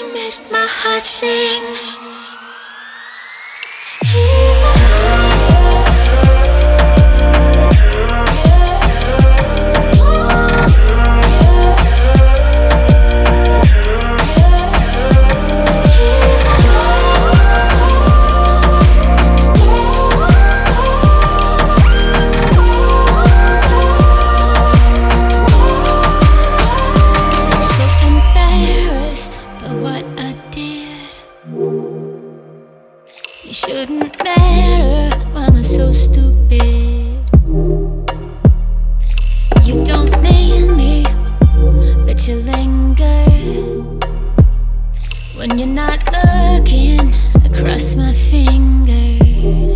you make my heart sing. What I did. You shouldn't matter. Why am I so stupid? You don't need me, but you linger. When you're not looking, I cross my fingers.